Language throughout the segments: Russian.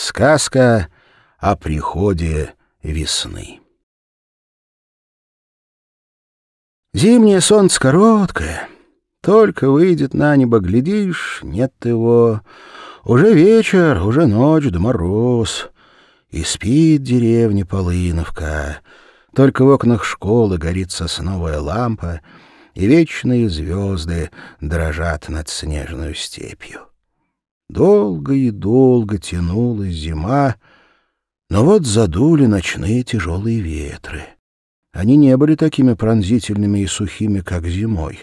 Сказка о приходе весны. Зимнее солнце короткое. Только выйдет на небо, глядишь, нет его. Уже вечер, уже ночь да мороз. И спит деревня Полыновка. Только в окнах школы горит сосновая лампа, и вечные звезды дрожат над снежной степью. Долго и долго тянулась зима, но вот задули ночные тяжелые ветры. Они не были такими пронзительными и сухими, как зимой.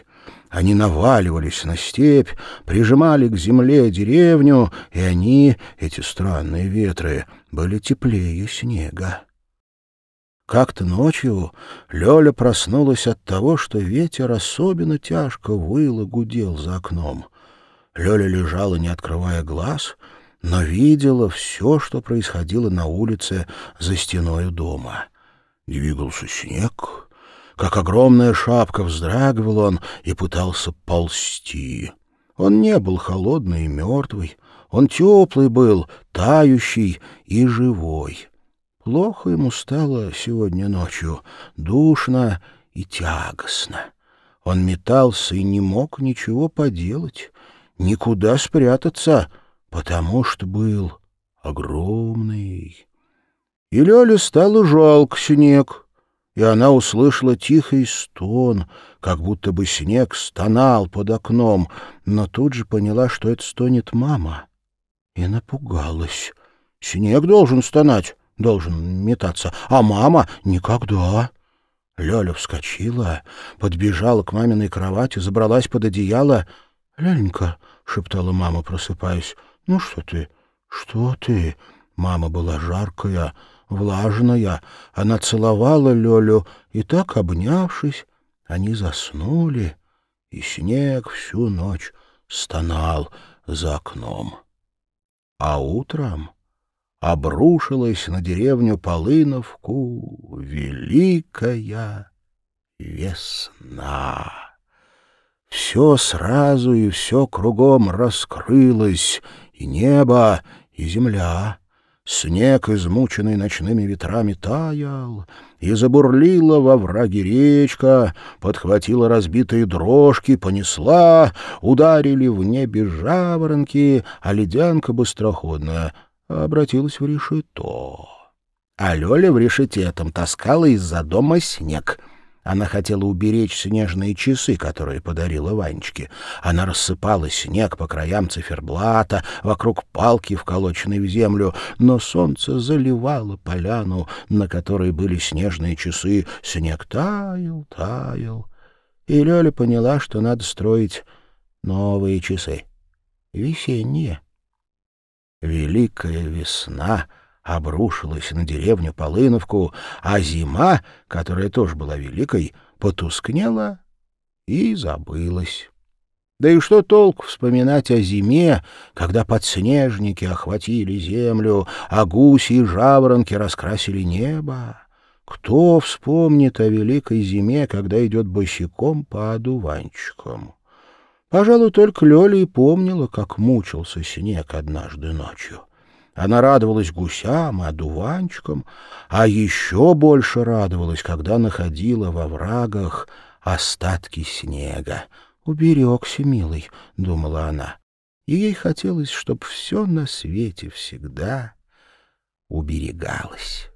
Они наваливались на степь, прижимали к земле деревню, и они, эти странные ветры, были теплее снега. Как-то ночью Лёля проснулась от того, что ветер особенно тяжко выл и гудел за окном. Лёля лежала, не открывая глаз, но видела все, что происходило на улице за стеной дома. Двигался снег, как огромная шапка вздрагивал он и пытался ползти. Он не был холодный и мертвый, он теплый был, тающий и живой. Плохо ему стало сегодня ночью, душно и тягостно. Он метался и не мог ничего поделать никуда спрятаться, потому что был огромный. И Лёле стало жалко снег, и она услышала тихий стон, как будто бы снег стонал под окном, но тут же поняла, что это стонет мама, и напугалась. Снег должен стонать, должен метаться, а мама — никогда. Лёля вскочила, подбежала к маминой кровати, забралась под одеяло —— Ленька, — шептала мама, просыпаясь, — ну что ты, что ты? Мама была жаркая, влажная. Она целовала Лёлю, и так, обнявшись, они заснули, и снег всю ночь стонал за окном. А утром обрушилась на деревню Полыновку великая весна. Все сразу и все кругом раскрылось, и небо, и земля. Снег, измученный ночными ветрами, таял, и забурлила во враге речка, подхватила разбитые дрожки, понесла, ударили в небе жаворонки, а ледянка быстроходная обратилась в решето. А Лёля в решете этом таскала из-за дома снег — она хотела уберечь снежные часы, которые подарила Ванечке. Она рассыпала снег по краям циферблата, вокруг палки, вколоченной в землю, но солнце заливало поляну, на которой были снежные часы. Снег таял, таял. И Лёля поняла, что надо строить новые часы. Весенние. Великая весна — обрушилась на деревню Полыновку, а зима, которая тоже была великой, потускнела и забылась. Да и что толк вспоминать о зиме, когда подснежники охватили землю, а гуси и жаворонки раскрасили небо? Кто вспомнит о великой зиме, когда идет босиком по одуванчикам? Пожалуй, только Лёля и помнила, как мучился снег однажды ночью. Она радовалась гусям и одуванчикам, а еще больше радовалась, когда находила во врагах остатки снега. «Уберегся, милый», — думала она, и ей хотелось, чтобы все на свете всегда уберегалось.